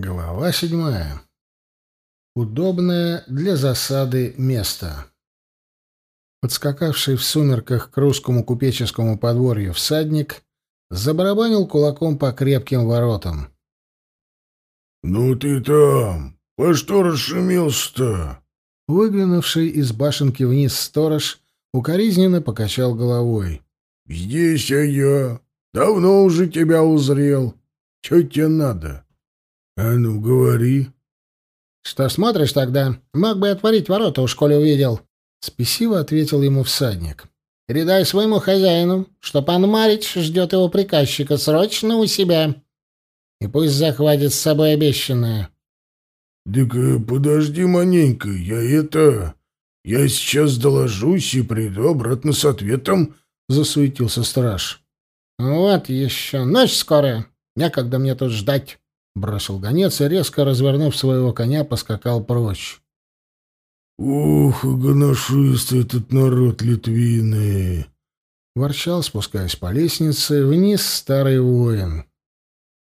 Глава седьмая. Удобное для засады место. Подскакавший в сумерках к русскому купеческому подворью всадник забарабанил кулаком по крепким воротам. — Ну ты там! По что расшумелся-то? Выглянувший из башенки вниз сторож укоризненно покачал головой. — Здесь я я. Давно уже тебя узрел. Че тебе надо? — «А ну, говори». «Что смотришь тогда? Мог бы отворить ворота, уж коли увидел». Спесиво ответил ему всадник. «Передай своему хозяину, что пан Марич ждет его приказчика срочно у себя. И пусть захватит с собой обещанное». «Так э, подожди маненько, я это... Я сейчас доложусь и приду обратно с ответом», — засуетился страж. «Вот еще. Ночь скоро. Некогда мне тут ждать». Бросил гонец и, резко развернув своего коня, поскакал прочь. «Ух, гоношисты этот народ литвины!» Ворчал, спускаясь по лестнице, вниз старый воин.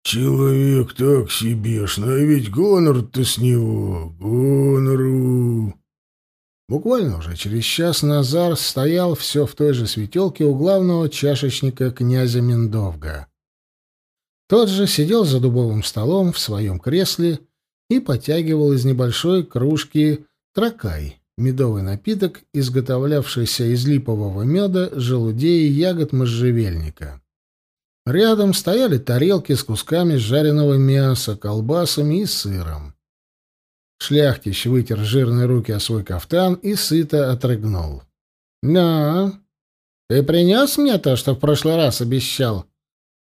«Человек так себе ж, но ведь гонор-то с него, гонору!» Буквально уже через час Назар стоял все в той же светелке у главного чашечника князя Миндовга. Тот же сидел за дубовым столом в своем кресле и потягивал из небольшой кружки тракай, медовый напиток, изготовлявшийся из липового меда, желудей и ягод можжевельника. Рядом стояли тарелки с кусками жареного мяса, колбасами и сыром. Шляхтич вытер жирные руки о свой кафтан и сыто отрыгнул. — «Да, ты принес мне то, что в прошлый раз обещал?» —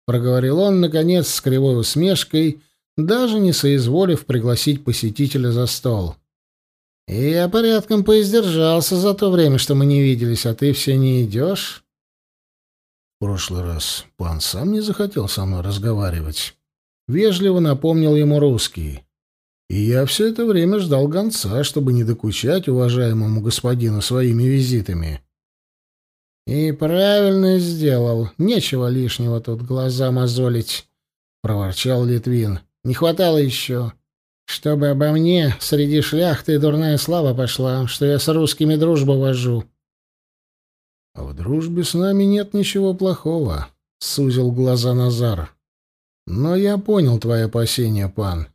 проговорил он, наконец, с кривой усмешкой, даже не соизволив пригласить посетителя за стол. «И я порядком поиздержался за то время, что мы не виделись, а ты все не идешь?» «В прошлый раз пан сам не захотел со мной разговаривать». Вежливо напомнил ему русский. «И я все это время ждал гонца, чтобы не докучать уважаемому господину своими визитами». «И правильно сделал. Нечего лишнего тут глаза мозолить», — проворчал Литвин. «Не хватало еще, чтобы обо мне среди шляхты дурная слава пошла, что я с русскими дружбу вожу». «А в дружбе с нами нет ничего плохого», — сузил глаза Назар. «Но я понял твои опасения, пан».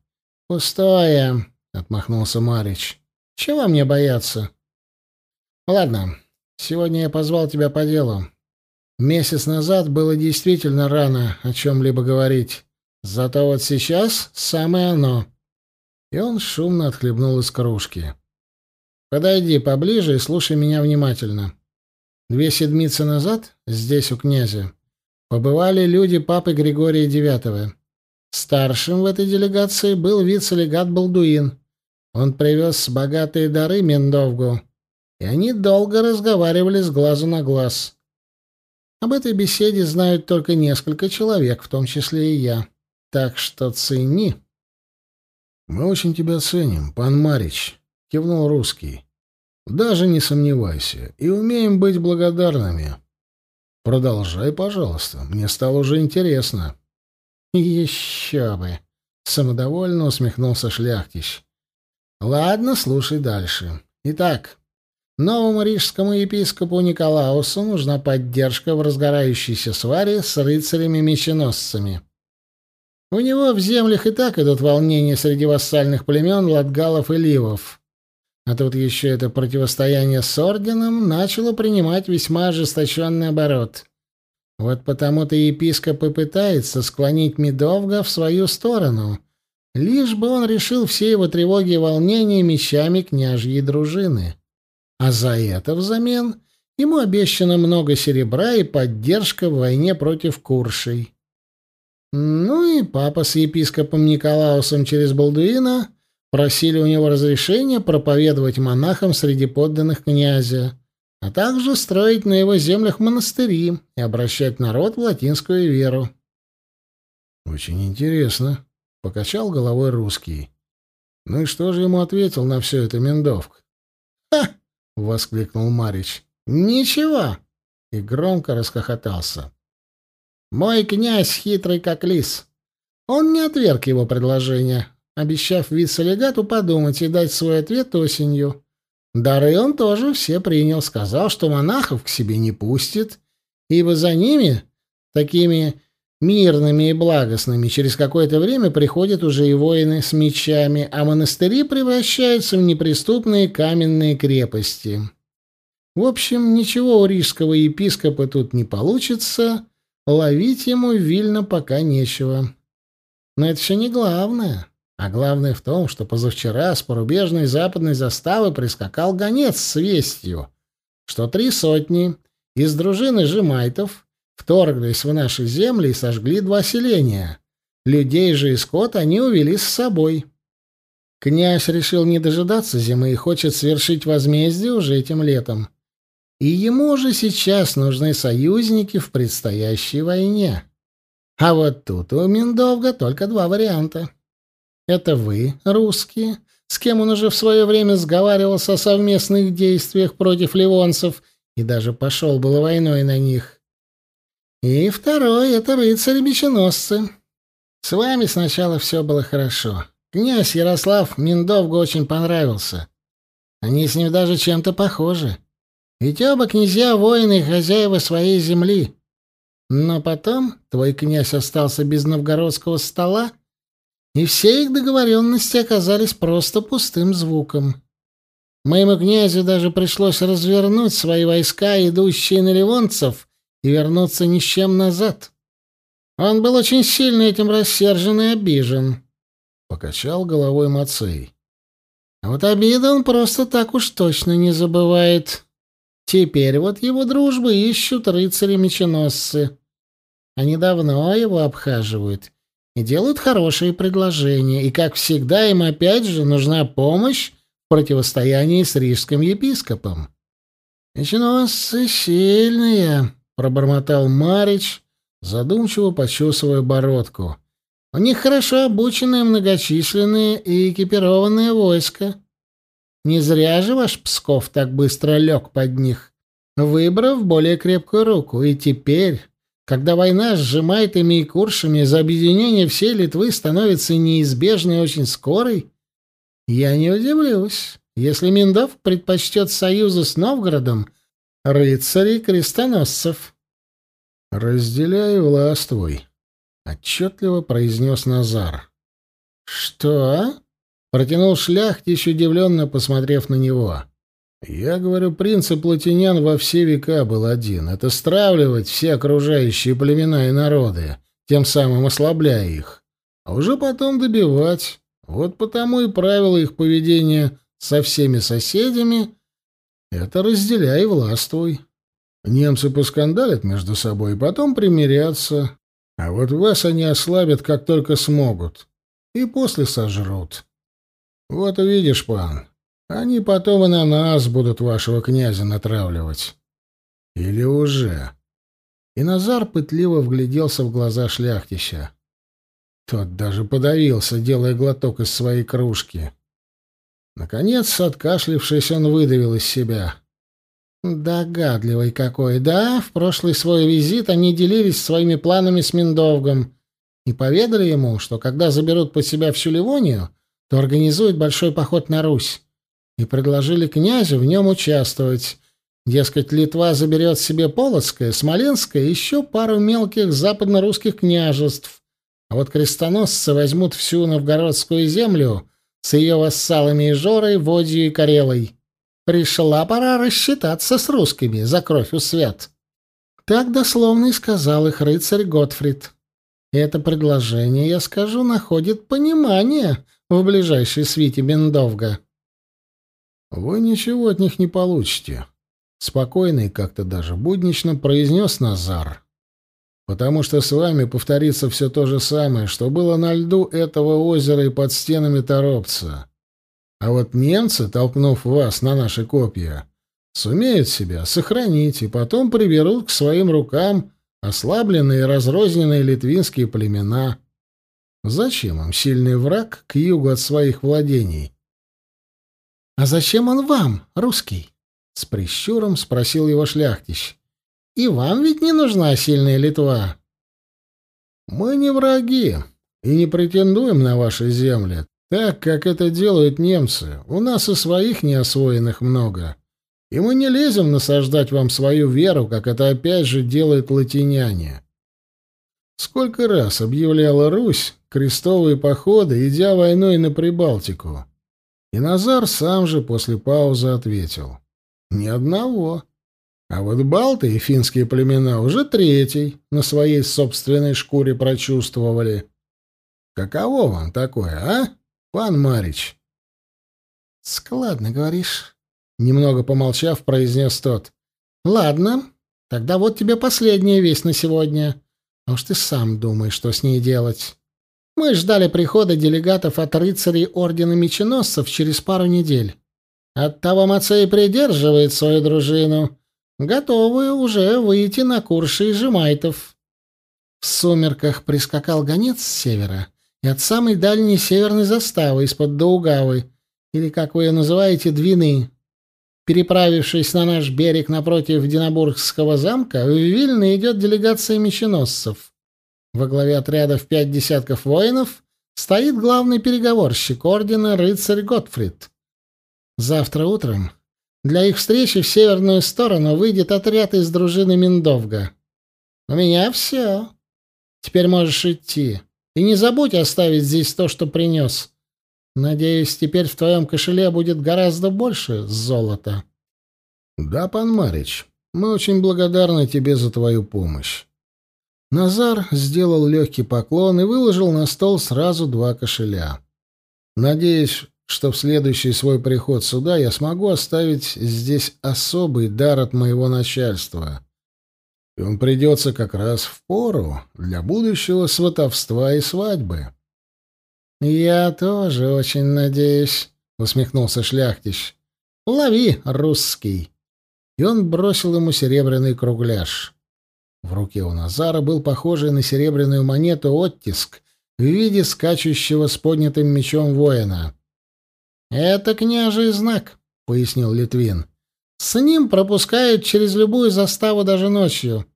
«Пустое», — отмахнулся Марич. «Чего мне бояться?» «Ладно, Сегодня я позвал тебя по делу. Месяц назад было действительно рано о чем-либо говорить. Зато вот сейчас самое оно. И он шумно отхлебнул из кружки. Подойди поближе и слушай меня внимательно. Две седмицы назад, здесь у князя, побывали люди папы Григория IX. Старшим в этой делегации был вице-легат Балдуин. Он привез богатые дары Мендовгу, и они долго разговаривали с глазу на глаз. Об этой беседе знают только несколько человек, в том числе и я. Так что цени. Мы очень тебя ценим, пан Марич, кивнул русский. Даже не сомневайся, и умеем быть благодарными. Продолжай, пожалуйста, мне стало уже интересно. Еще бы, самодовольно усмехнулся шляхтич. Ладно, слушай дальше. Итак, Новому рижскому епископу Николаусу нужна поддержка в разгорающейся сваре с рыцарями-меченосцами. У него в землях и так идут волнения среди вассальных племен латгалов и ливов. А тут еще это противостояние с орденом начало принимать весьма ожесточенный оборот. Вот потому-то епископ и пытается склонить Медовга в свою сторону, лишь бы он решил все его тревоги и волнения мечами княжьей дружины. А за это взамен ему обещано много серебра и поддержка в войне против Куршей. Ну и папа с епископом Николаусом через Балдуина просили у него разрешения проповедовать монахам среди подданных князя, а также строить на его землях монастыри и обращать народ в латинскую веру. «Очень интересно», — покачал головой русский. «Ну и что же ему ответил на все это Мендовк?» «Ха! — воскликнул Марич. «Ничего!» И громко расхохотался. «Мой князь хитрый как лис. Он не отверг его предложение, обещав вице-легату подумать и дать свой ответ осенью. Дары он тоже все принял, сказал, что монахов к себе не пустит, ибо за ними, такими мирными и благостными, через какое-то время приходят уже и воины с мечами, а монастыри превращаются в неприступные каменные крепости. В общем, ничего у рижского епископа тут не получится, ловить ему вильно пока нечего. Но это все не главное. А главное в том, что позавчера с порубежной западной заставы прискакал гонец с вестью, что три сотни из дружины жемайтов вторглись в наши земли и сожгли два селения. Людей же и скот они увели с собой. Князь решил не дожидаться зимы и хочет свершить возмездие уже этим летом. И ему же сейчас нужны союзники в предстоящей войне. А вот тут у Миндовга только два варианта. Это вы, русские, с кем он уже в свое время сговаривался о совместных действиях против ливонцев и даже пошел было войной на них. И второй — это рыцари-меченосцы. С вами сначала все было хорошо. Князь Ярослав Миндовгу очень понравился. Они с ним даже чем-то похожи. Ведь оба князья — воины и хозяева своей земли. Но потом твой князь остался без новгородского стола, и все их договоренности оказались просто пустым звуком. Моему князю даже пришлось развернуть свои войска, идущие на ливонцев, и вернуться ни с чем назад. Он был очень сильно этим рассержен и обижен. Покачал головой Мацей. А вот обиды он просто так уж точно не забывает. Теперь вот его дружбы ищут рыцари-меченосцы. Они давно его обхаживают и делают хорошие предложения, и, как всегда, им опять же нужна помощь в противостоянии с рижским епископом. «Меченосцы сильные», — пробормотал Марич, задумчиво почесывая бородку. «У них хорошо обученные, многочисленные и экипированные войска. Не зря же ваш Псков так быстро лег под них, выбрав более крепкую руку, и теперь когда война сжимает ими и куршами, за объединение всей Литвы становится неизбежной и очень скорой, я не удивлюсь, если Миндов предпочтет союза с Новгородом рыцарей-крестоносцев. «Разделяю властвуй», — отчетливо произнес Назар. «Что?» — протянул шляхтич, удивленно посмотрев на него. Я говорю, принцип латинян во все века был один — это стравливать все окружающие племена и народы, тем самым ослабляя их, а уже потом добивать. Вот потому и правило их поведения со всеми соседями — это разделяй и властвуй. Немцы поскандалят между собой, и потом примирятся, а вот вас они ослабят, как только смогут, и после сожрут. Вот увидишь, пан, они потом и на нас будут вашего князя натравливать. Или уже. И Назар пытливо вгляделся в глаза шляхтища. Тот даже подавился, делая глоток из своей кружки. Наконец, откашлившись, он выдавил из себя. «Догадливый какой, да? В прошлый свой визит они делились своими планами с Миндовгом и поведали ему, что когда заберут под себя всю Ливонию, то организуют большой поход на Русь и предложили князю в нем участвовать. Дескать, Литва заберет себе Полоцкое, Смоленское и еще пару мелких западно-русских княжеств, а вот крестоносцы возьмут всю новгородскую землю с ее вассалами и Жорой, Водью и Карелой. Пришла пора рассчитаться с русскими за кровь у свят. Так дословно и сказал их рыцарь Готфрид. Это предложение, я скажу, находит понимание в ближайшей свите Бендовга. Вы ничего от них не получите, спокойно и как-то даже буднично произнес Назар. Потому что с вами повторится все то же самое, что было на льду этого озера и под стенами Торопца. А вот немцы, толкнув вас на наши копья, сумеют себя сохранить и потом приберут к своим рукам ослабленные и разрозненные литвинские племена. Зачем им сильный враг к югу от своих владений? «А зачем он вам, русский?» — с прищуром спросил его шляхтищ. «И вам ведь не нужна сильная Литва». «Мы не враги и не претендуем на ваши земли, Так, как это делают немцы. У нас и своих неосвоенных много. И мы не лезем насаждать вам свою веру, как это опять же делают латиняне. Сколько раз объявляла Русь крестовые походы, идя войной на Прибалтику? И Назар сам же после паузы ответил. Ни одного. А вот балты и финские племена уже третий на своей собственной шкуре прочувствовали. Каково вам такое, а, пан Марич? Складно говоришь, немного помолчав, произнес тот. Ладно, тогда вот тебе последняя весть на сегодня. А уж ты сам думаешь, что с ней делать. Мы ждали прихода делегатов от рыцарей Ордена Меченосцев через пару недель. Оттого Мацей придерживает свою дружину, готовую уже выйти на курсы жемайтов. В сумерках прискакал гонец с севера и от самой дальней северной заставы из-под Даугавы, или, как вы ее называете, Двины. Переправившись на наш берег напротив Динабургского замка, в Вильно идет делегация меченосцев. Во главе отряда в пять десятков воинов стоит главный переговорщик ордена рыцарь Готфрид. Завтра утром для их встречи в северную сторону выйдет отряд из дружины Миндовга. У меня все. Теперь можешь идти. И не забудь оставить здесь то, что принес. Надеюсь, теперь в твоем кошеле будет гораздо больше золота. Да, пан Марич, мы очень благодарны тебе за твою помощь. Назар сделал легкий поклон и выложил на стол сразу два кошеля. Надеюсь, что в следующий свой приход сюда я смогу оставить здесь особый дар от моего начальства. И он придется как раз в пору для будущего сватовства и свадьбы. «Я тоже очень надеюсь», — усмехнулся шляхтич. «Лови, русский!» И он бросил ему серебряный кругляш. В руке у Назара был похожий на серебряную монету оттиск в виде скачущего с поднятым мечом воина. «Это княжий знак», — пояснил Литвин. «С ним пропускают через любую заставу даже ночью.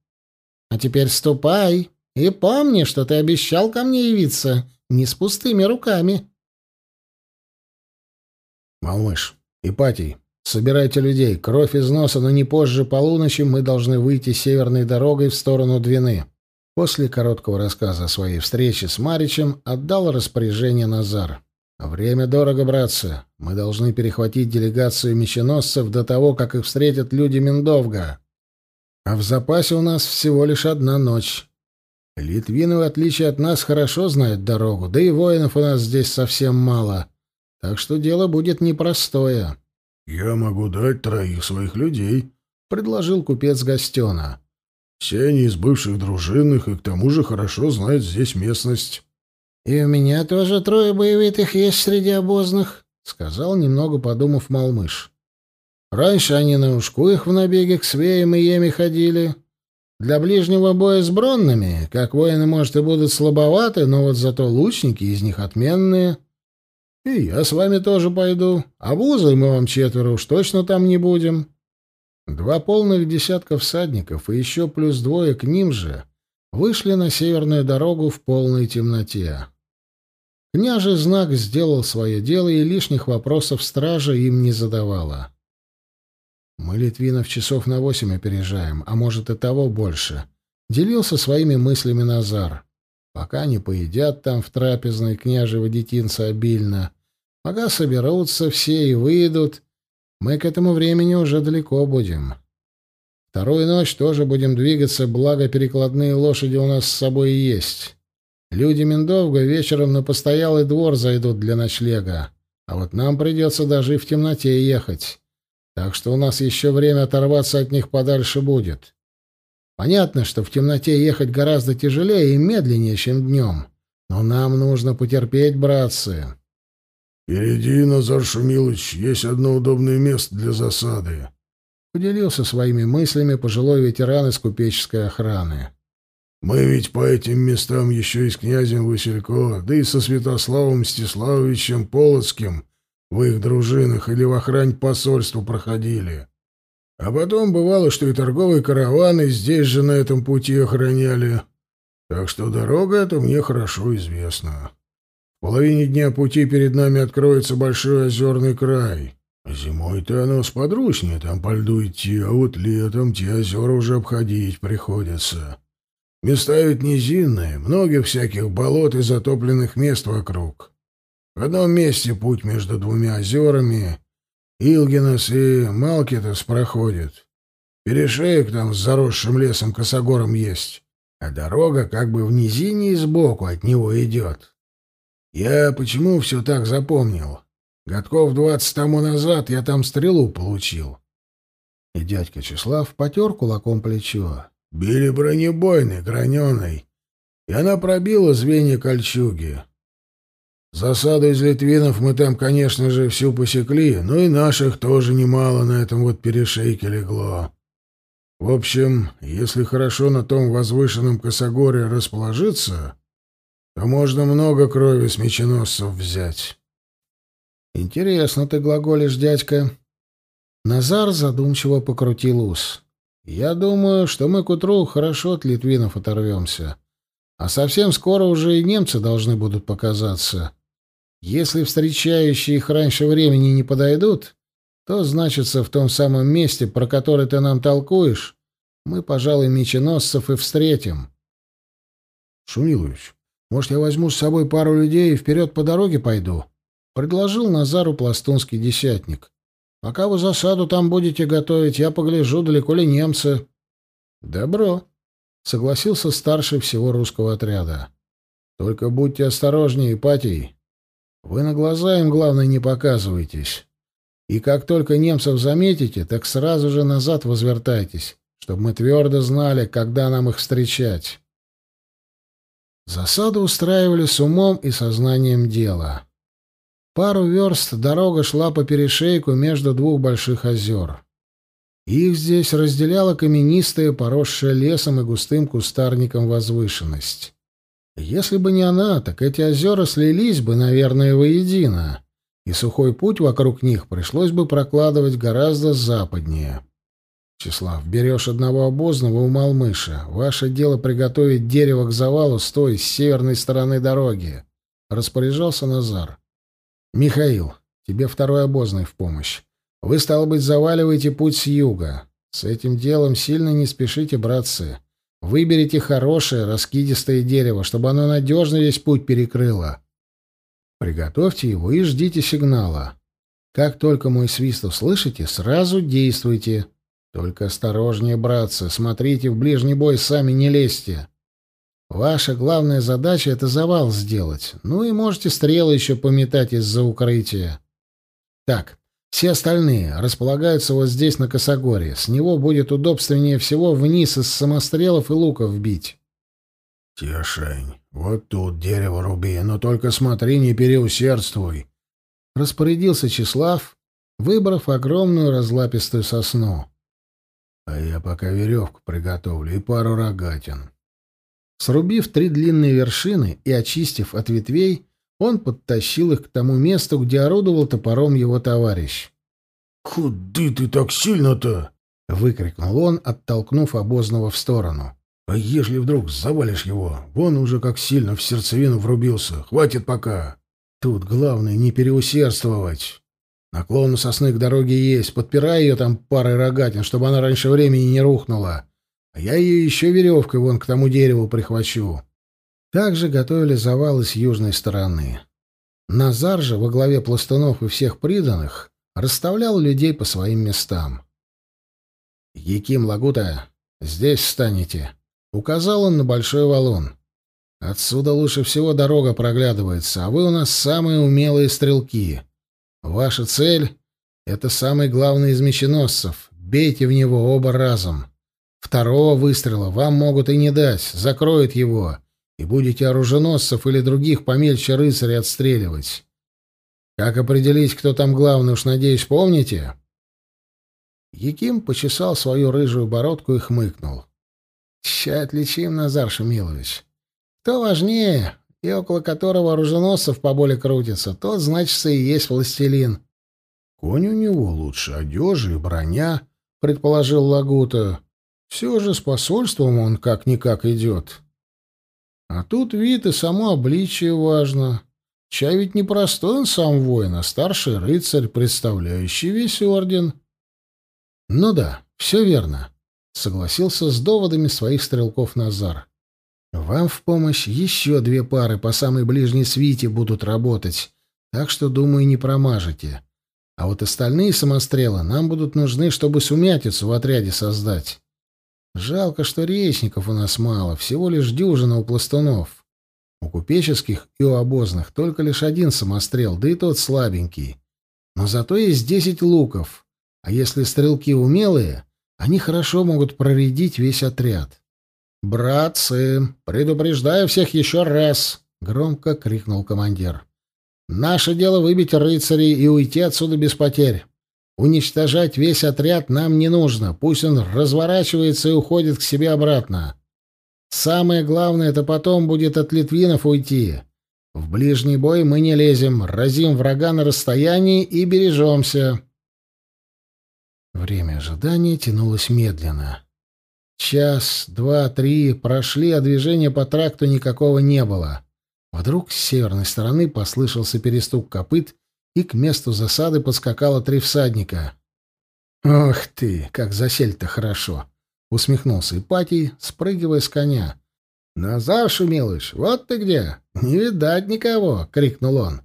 А теперь ступай и помни, что ты обещал ко мне явиться не с пустыми руками». «Малмыш, Ипатий, собирайте людей. Кровь из носа, но не позже полуночи мы должны выйти северной дорогой в сторону Двины». После короткого рассказа о своей встрече с Маричем отдал распоряжение Назар. «Время дорого, братцы. Мы должны перехватить делегацию меченосцев до того, как их встретят люди Миндовга. А в запасе у нас всего лишь одна ночь. Литвины, в отличие от нас, хорошо знают дорогу, да и воинов у нас здесь совсем мало. Так что дело будет непростое». «Я могу дать троих своих людей», — предложил купец Гостена. «Все они из бывших дружинных и к тому же хорошо знают здесь местность». «И у меня тоже трое боевитых есть среди обозных», — сказал, немного подумав Малмыш. «Раньше они на ушкуях в набеге к свеям и еме ходили. Для ближнего боя с бронными, как воины, может, и будут слабоваты, но вот зато лучники из них отменные. И я с вами тоже пойду, а вузой мы вам четверо уж точно там не будем». Два полных десятка всадников и еще плюс двое к ним же вышли на северную дорогу в полной темноте. Княжий знак сделал свое дело, и лишних вопросов стража им не задавала. «Мы Литвинов часов на восемь опережаем, а может и того больше», — делился своими мыслями Назар. «Пока они поедят там в трапезной княжего детинца обильно, пока соберутся все и выйдут, мы к этому времени уже далеко будем. Вторую ночь тоже будем двигаться, благо перекладные лошади у нас с собой есть». Люди Миндовга вечером на постоялый двор зайдут для ночлега, а вот нам придется даже и в темноте ехать. Так что у нас еще время оторваться от них подальше будет. Понятно, что в темноте ехать гораздо тяжелее и медленнее, чем днем. Но нам нужно потерпеть, братцы. — Впереди, Назар Шумилович, есть одно удобное место для засады. Поделился своими мыслями пожилой ветеран из купеческой охраны. Мы ведь по этим местам еще и с князем Василько, да и со Святославом Мстиславовичем Полоцким в их дружинах или в охране посольства проходили. А потом бывало, что и торговые караваны здесь же на этом пути охраняли. Так что дорога эта мне хорошо известна. половине дня пути перед нами откроется большой озерный край. Зимой-то оно сподручнее там по льду идти, а вот летом те озера уже обходить приходится. Места ведь низинные, много всяких болот и затопленных мест вокруг. В одном месте путь между двумя озерами Илгинос и Малкитос проходит. Перешеек там с заросшим лесом косогором есть, а дорога как бы в низине и сбоку от него идет. Я почему все так запомнил? Годков двадцать тому назад я там стрелу получил. И дядька Числав потер кулаком плечо. Били бронебойный, граненый, и она пробила звенья кольчуги. Засаду из литвинов мы там, конечно же, всю посекли, но и наших тоже немало на этом вот перешейке легло. В общем, если хорошо на том возвышенном косогоре расположиться, то можно много крови с меченосцев взять. «Интересно ты глаголишь, дядька». Назар задумчиво покрутил ус. «Я думаю, что мы к утру хорошо от литвинов оторвемся. А совсем скоро уже и немцы должны будут показаться. Если встречающие их раньше времени не подойдут, то, значится, в том самом месте, про который ты нам толкуешь, мы, пожалуй, меченосцев и встретим». «Шумилович, может, я возьму с собой пару людей и вперед по дороге пойду?» предложил Назару пластунский десятник. Пока вы засаду там будете готовить, я погляжу, далеко ли немцы. Добро, согласился старший всего русского отряда. Только будьте осторожнее, Ипатий. Вы на глаза им, главное, не показывайтесь. И как только немцев заметите, так сразу же назад возвертайтесь, чтобы мы твердо знали, когда нам их встречать. Засаду устраивали с умом и сознанием дела. Пару верст дорога шла по перешейку между двух больших озер. Их здесь разделяла каменистая, поросшая лесом и густым кустарником возвышенность. Если бы не она, так эти озера слились бы, наверное, воедино, и сухой путь вокруг них пришлось бы прокладывать гораздо западнее. Числав, берешь одного обозного у Малмыша. Ваше дело приготовить дерево к завалу с той, с северной стороны дороги. Распоряжался Назар. «Михаил, тебе второй обозный в помощь. Вы, стало быть, заваливаете путь с юга. С этим делом сильно не спешите, братцы. Выберите хорошее, раскидистое дерево, чтобы оно надежно весь путь перекрыло. Приготовьте его и ждите сигнала. Как только мой свист услышите, сразу действуйте. Только осторожнее, братцы, смотрите, в ближний бой сами не лезьте. Ваша главная задача — это завал сделать. Ну и можете стрелы еще пометать из-за укрытия. Так, все остальные располагаются вот здесь, на косогоре. С него будет удобственнее всего вниз из самострелов и луков бить. — Тишень, вот тут дерево руби, но только смотри, не переусердствуй. Распорядился Числав, выбрав огромную разлапистую сосну. — А я пока веревку приготовлю и пару рогатин. Срубив три длинные вершины и очистив от ветвей, он подтащил их к тому месту, где орудовал топором его товарищ. «Куды ты так сильно-то?» — выкрикнул он, оттолкнув обозного в сторону. «А если вдруг завалишь его? Вон уже как сильно в сердцевину врубился. Хватит пока!» «Тут главное не переусердствовать. Наклон у сосны к дороге есть. Подпирай ее там парой рогатин, чтобы она раньше времени не рухнула. А я ее еще веревкой вон к тому дереву прихвачу. Также готовили завалы с южной стороны. Назар же во главе пластунов и всех приданных расставлял людей по своим местам. «Яким Лагута, здесь станете», — указал он на большой валун. «Отсюда лучше всего дорога проглядывается, а вы у нас самые умелые стрелки. Ваша цель — это самый главный из меченосцев. Бейте в него оба разом. Второго выстрела вам могут и не дать, закроют его, и будете оруженосцев или других помельче рыцарей отстреливать. Как определить, кто там главный, уж, надеюсь, помните?» Яким почесал свою рыжую бородку и хмыкнул. «Ща отличим, Назар Шумилович. Кто важнее, и около которого оруженосцев поболе крутится, тот, значится, и есть властелин». «Конь у него лучше одежи и броня», — предположил Лагута. Все же с посольством он как-никак идет. А тут вид и само обличие важно. Чай ведь не простой он сам воин, а старший рыцарь, представляющий весь орден. Ну да, все верно, согласился с доводами своих стрелков Назар. Вам в помощь еще две пары по самой ближней свите будут работать, так что, думаю, не промажете. А вот остальные самострелы нам будут нужны, чтобы сумятицу в отряде создать. Жалко, что речников у нас мало, всего лишь дюжина у пластунов. У купеческих и у обозных только лишь один самострел, да и тот слабенький. Но зато есть десять луков, а если стрелки умелые, они хорошо могут проредить весь отряд. «Братцы, предупреждаю всех еще раз!» — громко крикнул командир. «Наше дело выбить рыцарей и уйти отсюда без потерь. Уничтожать весь отряд нам не нужно. Пусть он разворачивается и уходит к себе обратно. Самое главное — это потом будет от литвинов уйти. В ближний бой мы не лезем, разим врага на расстоянии и бережемся. Время ожидания тянулось медленно. Час, два, три прошли, а движения по тракту никакого не было. Вдруг с северной стороны послышался перестук копыт, и к месту засады подскакало три всадника. «Ох ты, как засель-то хорошо!» — усмехнулся Ипатий, спрыгивая с коня. «Назар, Шумилыш, вот ты где! Не видать никого!» — крикнул он.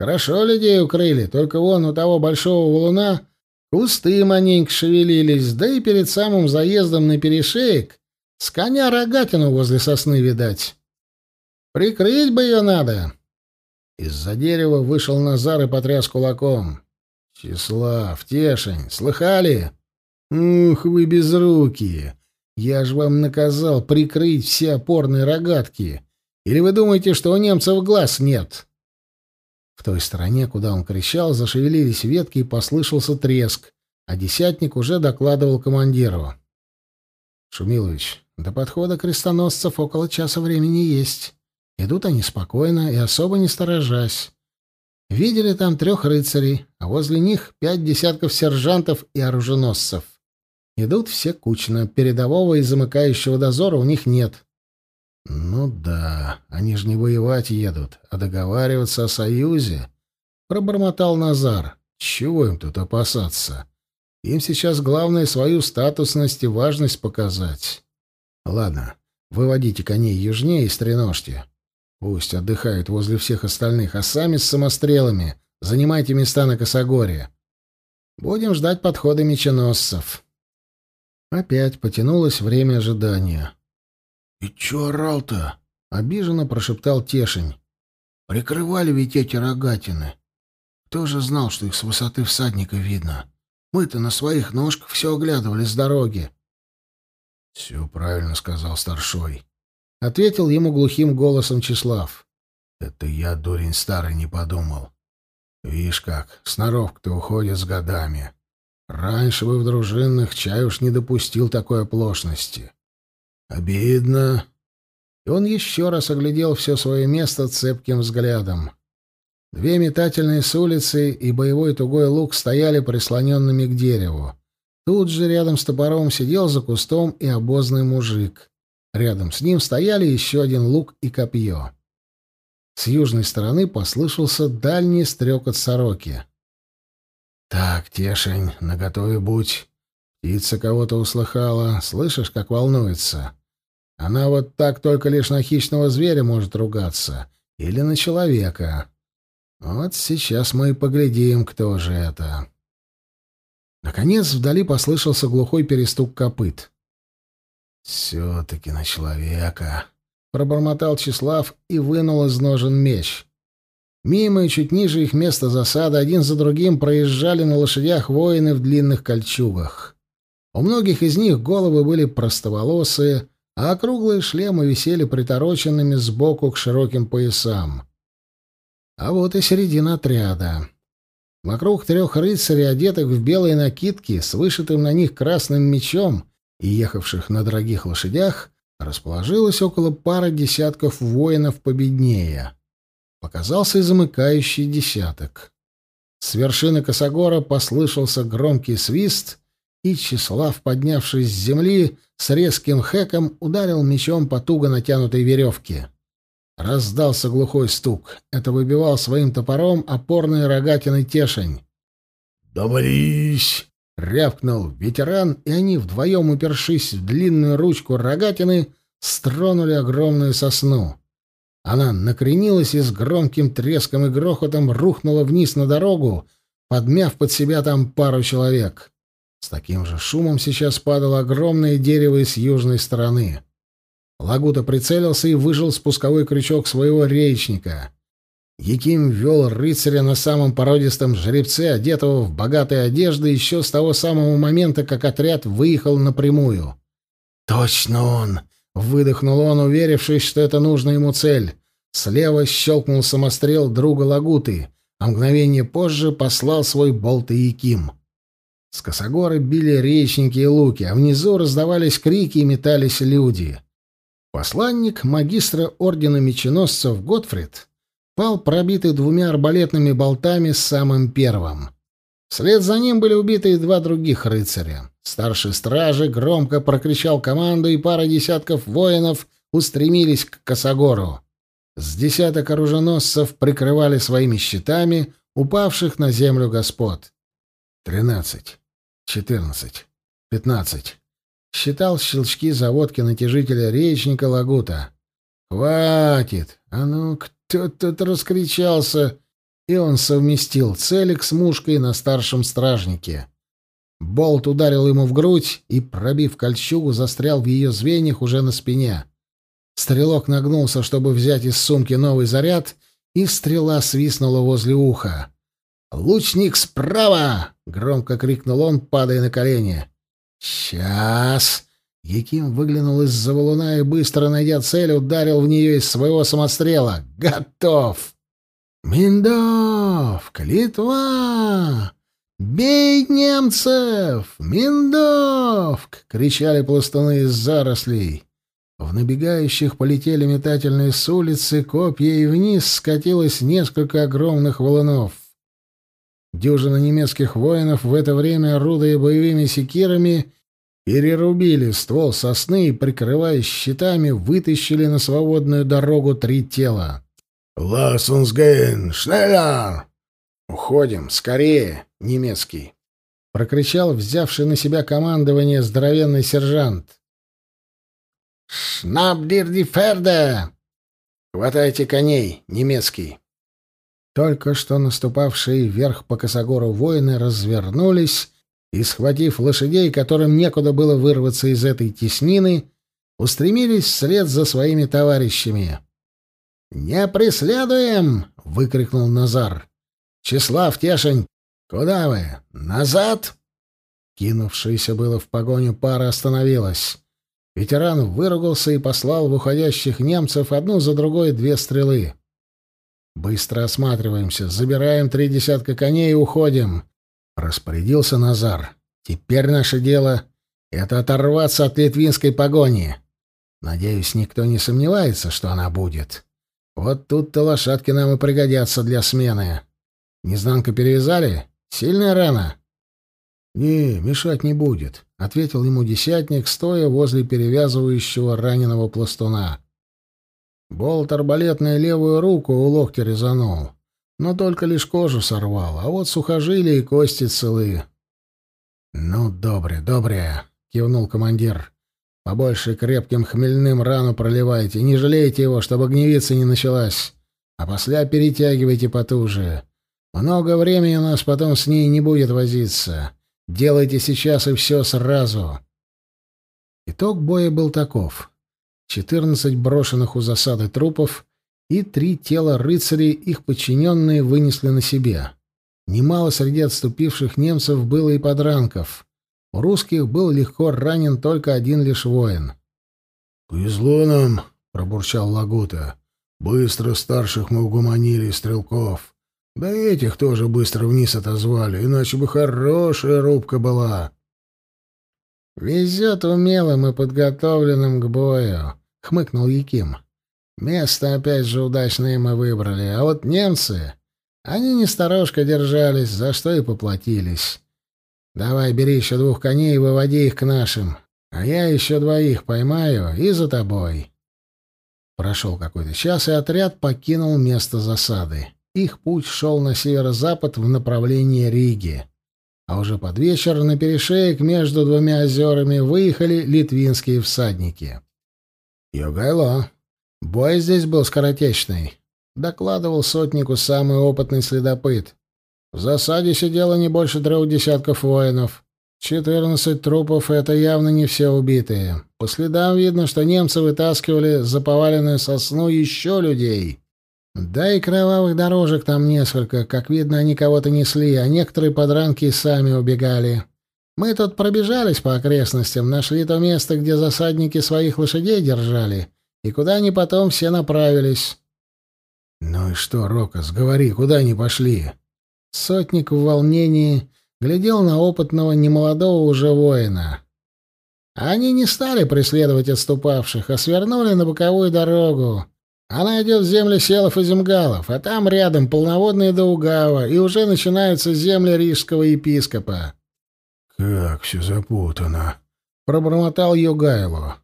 «Хорошо людей укрыли, только вон у того большого валуна кусты маленько шевелились, да и перед самым заездом на перешеек с коня рогатину возле сосны видать. Прикрыть бы ее надо!» Из-за дерева вышел Назар и потряс кулаком. «Числав, Тешень, слыхали? Ух, вы безрукие! Я ж вам наказал прикрыть все опорные рогатки. Или вы думаете, что у немцев глаз нет?» В той стороне, куда он кричал, зашевелились ветки и послышался треск, а десятник уже докладывал командиру. «Шумилович, до подхода крестоносцев около часа времени есть». Идут они спокойно и особо не сторожась. Видели там трех рыцарей, а возле них пять десятков сержантов и оруженосцев. Идут все кучно, передового и замыкающего дозора у них нет. Ну да, они же не воевать едут, а договариваться о союзе. Пробормотал Назар. Чего им тут опасаться? Им сейчас главное свою статусность и важность показать. Ладно, выводите коней южнее и стреножьте. Пусть отдыхают возле всех остальных, а сами с самострелами занимайте места на косогоре. Будем ждать подхода меченосцев. Опять потянулось время ожидания. — И чё орал-то? — обиженно прошептал Тешень. — Прикрывали ведь эти рогатины. Кто же знал, что их с высоты всадника видно? Мы-то на своих ножках все оглядывали с дороги. — Все правильно сказал старшой. — ответил ему глухим голосом Числав. «Это я, дурень старый, не подумал. Видишь как, сноровка-то уходит с годами. Раньше бы в дружинных чай уж не допустил такой оплошности. Обидно». И он еще раз оглядел все свое место цепким взглядом. Две метательные с улицы и боевой тугой лук стояли прислоненными к дереву. Тут же рядом с топором сидел за кустом и обозный мужик. Рядом с ним стояли еще один лук и копье. С южной стороны послышался дальний стрекот сороки. «Так, Тешень, наготове будь. Птица кого-то услыхала. Слышишь, как волнуется? Она вот так только лишь на хищного зверя может ругаться. Или на человека. Вот сейчас мы и поглядим, кто же это». Наконец вдали послышался глухой перестук копыт. «Все-таки на человека», — пробормотал Числав и вынул из ножен меч. Мимо и чуть ниже их места засады один за другим проезжали на лошадях воины в длинных кольчугах. У многих из них головы были простоволосые, а округлые шлемы висели притороченными сбоку к широким поясам. А вот и середина отряда. Вокруг трех рыцарей, одетых в белые накидки, с вышитым на них красным мечом, и ехавших на дорогих лошадях расположилось около пары десятков воинов победнее. Показался и замыкающий десяток. С вершины Косогора послышался громкий свист, и Числав, поднявшись с земли, с резким хэком ударил мечом по туго натянутой веревке. Раздался глухой стук. Это выбивал своим топором опорный рогатиной тешень. «Добрись!» — рявкнул ветеран, и они, вдвоем упершись в длинную ручку рогатины, стронули огромную сосну. Она накренилась и с громким треском и грохотом рухнула вниз на дорогу, подмяв под себя там пару человек. С таким же шумом сейчас падало огромное дерево с южной стороны. Лагута прицелился и выжил спусковой крючок своего речника. Яким вел рыцаря на самом породистом жеребце, одетого в богатые одежды, еще с того самого момента, как отряд выехал напрямую. «Точно он!» — выдохнул он, уверившись, что это нужная ему цель. Слева щелкнул самострел друга Лагуты, а мгновение позже послал свой болт и Яким. С косогоры били речники и луки, а внизу раздавались крики и метались люди. Посланник магистра ордена меченосцев Готфрид пал пробитый двумя арбалетными болтами самым первым. Вслед за ним были убиты и два других рыцаря. Старший стражи громко прокричал команду, и пара десятков воинов устремились к Косогору. С десяток оруженосцев прикрывали своими щитами упавших на землю господ. Тринадцать, четырнадцать, пятнадцать. Считал щелчки заводки натяжителя речника Лагута. «Хватит! А ну, кто тут раскричался?» И он совместил целик с мушкой на старшем стражнике. Болт ударил ему в грудь и, пробив кольчугу, застрял в ее звеньях уже на спине. Стрелок нагнулся, чтобы взять из сумки новый заряд, и стрела свистнула возле уха. «Лучник справа!» — громко крикнул он, падая на колени. «Сейчас!» Яким выглянул из-за валуна и, быстро найдя цель, ударил в нее из своего самострела. «Готов!» «Миндов! Клитва! Бей немцев! Миндов!» — кричали пластуны из зарослей. В набегающих полетели метательные с улицы копья, и вниз скатилось несколько огромных валунов. Дюжина немецких воинов в это время, орудуя боевыми секирами, перерубили ствол сосны и, прикрываясь щитами, вытащили на свободную дорогу три тела. «Лассунсгейн! Шнеллер!» «Уходим! Скорее!» — немецкий. Прокричал взявший на себя командование здоровенный сержант. «Шнабдир ферде!» «Хватайте коней!» — немецкий. Только что наступавшие вверх по косогору воины развернулись и, схватив лошадей, которым некуда было вырваться из этой теснины, устремились вслед за своими товарищами. «Не преследуем!» — выкрикнул Назар. «Числав, Тешень, куда вы? Назад!» Кинувшаяся было в погоню пара остановилась. Ветеран выругался и послал в уходящих немцев одну за другой две стрелы. «Быстро осматриваемся, забираем три десятка коней и уходим», — распорядился Назар. «Теперь наше дело — это оторваться от литвинской погони. Надеюсь, никто не сомневается, что она будет. Вот тут-то лошадки нам и пригодятся для смены. Незнанка перевязали? Сильная рана?» «Не, мешать не будет», — ответил ему десятник, стоя возле перевязывающего раненого пластуна. Болт арбалетной левую руку у локтя резанул, но только лишь кожу сорвал, а вот сухожилия и кости целы. «Ну, добре, добре», — кивнул командир. «Побольше крепким хмельным рану проливайте, не жалейте его, чтобы гневица не началась, а после перетягивайте потуже. Много времени у нас потом с ней не будет возиться». Делайте сейчас и все сразу. Итог боя был таков. Четырнадцать брошенных у засады трупов и три тела рыцарей их подчиненные вынесли на себе. Немало среди отступивших немцев было и подранков. У русских был легко ранен только один лишь воин. «Повезло нам», — пробурчал Лагута. «Быстро старших мы угомонили, стрелков. Да и этих тоже быстро вниз отозвали, иначе бы хорошая рубка была. «Везет умелым и подготовленным к бою», — хмыкнул Яким. «Место опять же удачное мы выбрали, а вот немцы, они не сторожка держались, за что и поплатились. Давай, бери еще двух коней и выводи их к нашим, а я еще двоих поймаю и за тобой». Прошел какой-то час, и отряд покинул место засады. Их путь шел на северо-запад в направлении Риги. А уже под вечер на перешеек между двумя озерами выехали литвинские всадники. «Йогайло, бой здесь был скоротечный», — докладывал сотнику самый опытный следопыт. «В засаде сидело не больше трех десятков воинов. Четырнадцать трупов — это явно не все убитые. По следам видно, что немцы вытаскивали за поваленную сосну еще людей. Да и кровавых дорожек там несколько. Как видно, они кого-то несли, а некоторые подранки и сами убегали. Мы тут пробежались по окрестностям, нашли то место, где засадники своих лошадей держали, и куда они потом все направились. «Ну и что, Рокос, говори, куда они пошли?» Сотник в волнении глядел на опытного немолодого уже воина. Они не стали преследовать отступавших, а свернули на боковую дорогу. Она идет в земли селов и земгалов, а там рядом полноводные Даугава, и уже начинаются земли рижского епископа. «Как все запутано!» — пробормотал Югайло.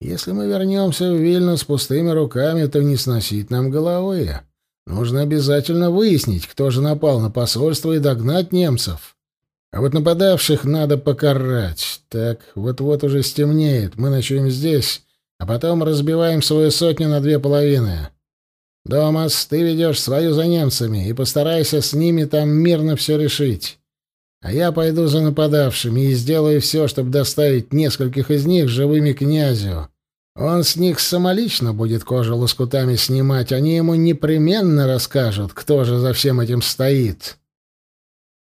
«Если мы вернемся в Вильну с пустыми руками, то не сносить нам головы. Нужно обязательно выяснить, кто же напал на посольство и догнать немцев». А вот нападавших надо покарать. Так, вот-вот уже стемнеет, мы ночуем здесь, а потом разбиваем свою сотню на две половины. Домас, ты ведешь свою за немцами и постарайся с ними там мирно все решить. А я пойду за нападавшими и сделаю все, чтобы доставить нескольких из них живыми князю. Он с них самолично будет кожу лоскутами снимать, они ему непременно расскажут, кто же за всем этим стоит».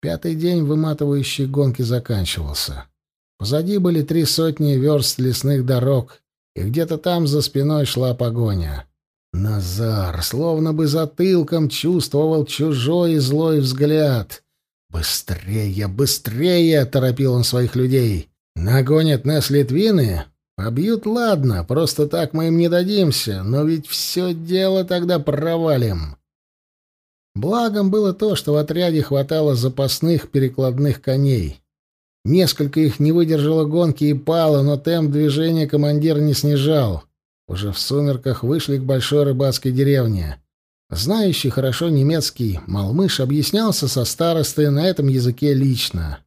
Пятый день выматывающей гонки заканчивался. Позади были три сотни верст лесных дорог, и где-то там за спиной шла погоня. Назар словно бы затылком чувствовал чужой злой взгляд. «Быстрее, быстрее!» — торопил он своих людей. «Нагонят нас литвины? Побьют, ладно, просто так мы им не дадимся, но ведь все дело тогда провалим». Благом было то, что в отряде хватало запасных перекладных коней. Несколько их не выдержало гонки и пало, но темп движения командир не снижал. Уже в сумерках вышли к большой рыбацкой деревне. Знающий хорошо немецкий Малмыш объяснялся со старостой на этом языке лично.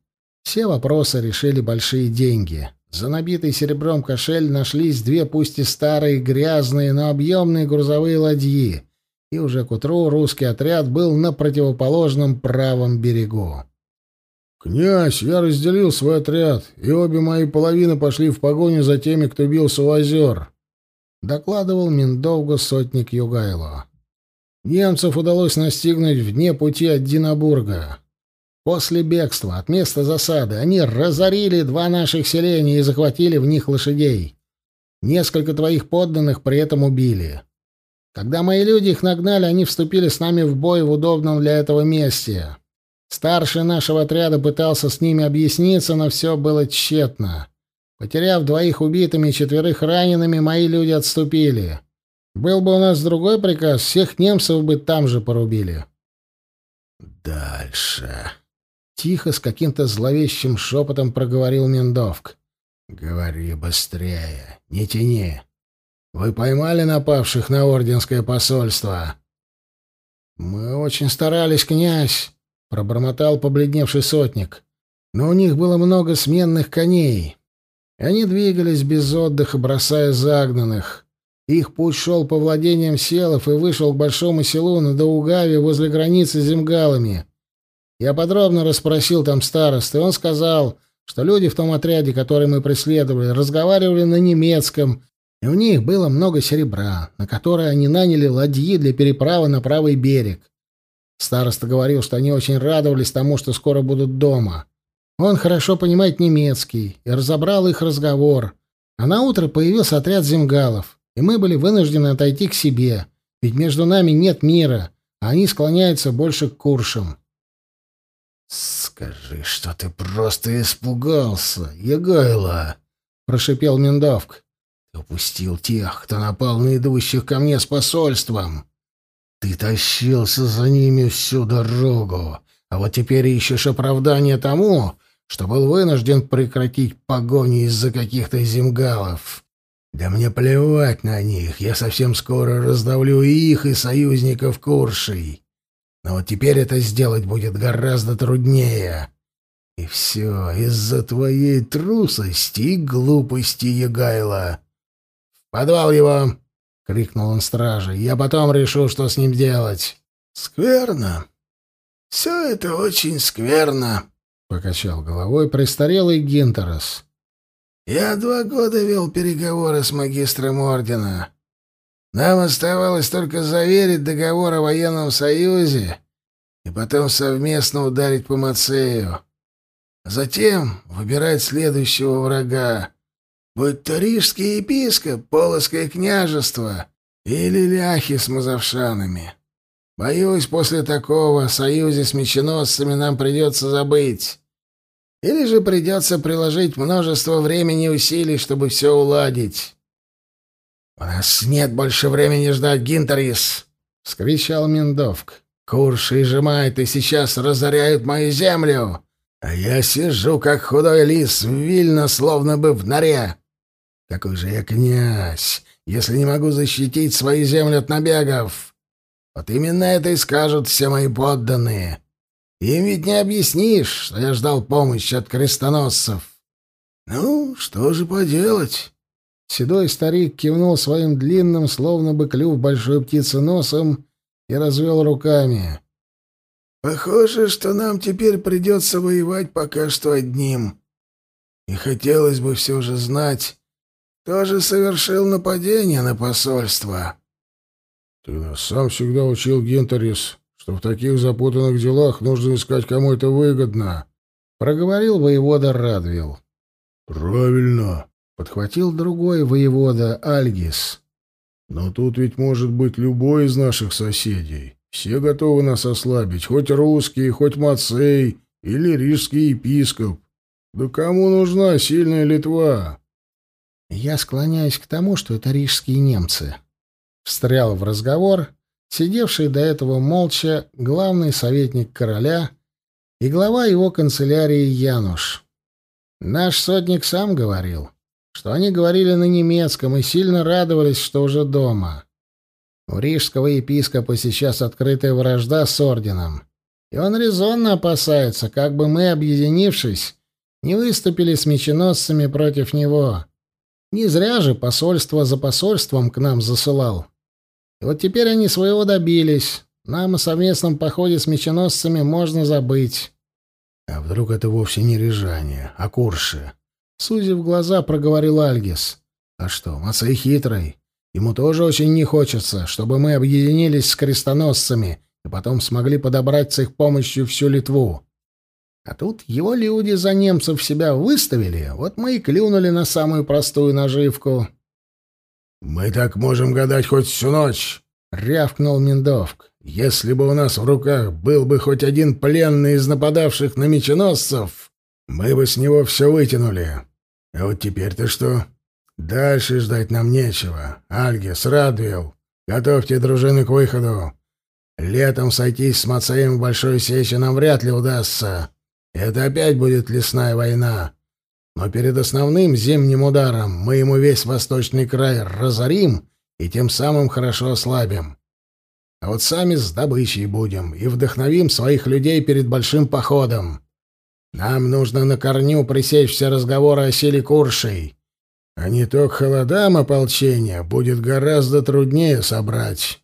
Все вопросы решили большие деньги. За набитый серебром кошель нашлись две пусть и старые, грязные, но объемные грузовые ладьи — и уже к утру русский отряд был на противоположном правом берегу. «Князь, я разделил свой отряд, и обе мои половины пошли в погоню за теми, кто бился у озер», — докладывал Миндовго сотник Югайло. «Немцев удалось настигнуть в дне пути от Динабурга. После бегства от места засады они разорили два наших селения и захватили в них лошадей. Несколько твоих подданных при этом убили. Когда мои люди их нагнали, они вступили с нами в бой в удобном для этого месте. Старший нашего отряда пытался с ними объясниться, но все было тщетно. Потеряв двоих убитыми и четверых ранеными, мои люди отступили. Был бы у нас другой приказ, всех немцев бы там же порубили. «Дальше», — тихо, с каким-то зловещим шепотом проговорил Мендовк. «Говори быстрее, не тяни». Вы поймали напавших на орденское посольство? Мы очень старались, князь, пробормотал побледневший сотник. Но у них было много сменных коней. И они двигались без отдыха, бросая загнанных. Их путь шел по владениям селов и вышел к большому селу на Даугаве возле границы с земгалами. Я подробно расспросил там старосты, он сказал, что люди в том отряде, который мы преследовали, разговаривали на немецком и у них было много серебра, на которое они наняли ладьи для переправы на правый берег. Староста говорил, что они очень радовались тому, что скоро будут дома. Он хорошо понимает немецкий и разобрал их разговор. А на утро появился отряд земгалов, и мы были вынуждены отойти к себе, ведь между нами нет мира, а они склоняются больше к куршам. «Скажи, что ты просто испугался, Ягайло!» — прошипел Миндовк. Ты упустил тех, кто напал на идущих ко мне с посольством. Ты тащился за ними всю дорогу, а вот теперь ищешь оправдание тому, что был вынужден прекратить погони из-за каких-то земгалов. Да мне плевать на них, я совсем скоро раздавлю и их, и союзников Куршей. Но вот теперь это сделать будет гораздо труднее. И все из-за твоей трусости и глупости, Егайла. — В подвал его! — крикнул он страже. — Я потом решу, что с ним делать. — Скверно. Все это очень скверно, — покачал головой престарелый Гинтерос. — Я два года вел переговоры с магистром ордена. Нам оставалось только заверить договор о военном союзе и потом совместно ударить по Мацею. А затем выбирать следующего врага, будь то рижский епископ, Полоцкое княжество или ляхи с мазовшанами. Боюсь, после такого о союзе с меченосцами нам придется забыть. Или же придется приложить множество времени и усилий, чтобы все уладить. «У нас нет больше времени ждать, Гинтерис!» — скричал Миндовк. «Курши сжимает и сейчас разоряют мою землю, а я сижу, как худой лис, вильно, словно бы в норе. Какой же я князь, если не могу защитить свою землю от набегов? Вот именно это и скажут все мои подданные. Им ведь не объяснишь, что я ждал помощи от крестоносцев. Ну, что же поделать?» Седой старик кивнул своим длинным, словно бы клюв большой птицы носом, и развел руками. «Похоже, что нам теперь придется воевать пока что одним. И хотелось бы все же знать, кто же совершил нападение на посольство». «Ты нас сам всегда учил, Гентерис, что в таких запутанных делах нужно искать, кому это выгодно», — проговорил воевода Радвил. «Правильно», Подхватил другой воевода Альгис. «Но тут ведь может быть любой из наших соседей. Все готовы нас ослабить, хоть русский, хоть Мацей или рижский епископ. Да кому нужна сильная Литва?» «Я склоняюсь к тому, что это рижские немцы», — встрял в разговор сидевший до этого молча главный советник короля и глава его канцелярии Януш. «Наш сотник сам говорил» что они говорили на немецком и сильно радовались, что уже дома. У рижского епископа сейчас открытая вражда с орденом, и он резонно опасается, как бы мы, объединившись, не выступили с меченосцами против него. Не зря же посольство за посольством к нам засылал. И вот теперь они своего добились. Нам о совместном походе с меченосцами можно забыть. А вдруг это вовсе не рижане, а курши? Сузив глаза, проговорил Альгис. «А что, Мацей хитрый. Ему тоже очень не хочется, чтобы мы объединились с крестоносцами и потом смогли подобрать с их помощью всю Литву. А тут его люди за немцев себя выставили, вот мы и клюнули на самую простую наживку». «Мы так можем гадать хоть всю ночь», — рявкнул Миндовк. «Если бы у нас в руках был бы хоть один пленный из нападавших на меченосцев, мы бы с него все вытянули. А вот теперь-то что? Дальше ждать нам нечего. Альгис, Радвилл, готовьте дружины к выходу. Летом сойтись с Мацаем в Большой Сечи нам вряд ли удастся. Это опять будет лесная война. Но перед основным зимним ударом мы ему весь восточный край разорим и тем самым хорошо ослабим. А вот сами с добычей будем и вдохновим своих людей перед большим походом. Нам нужно на корню пресечь все разговоры о силе Куршей. А не то к холодам ополчения будет гораздо труднее собрать.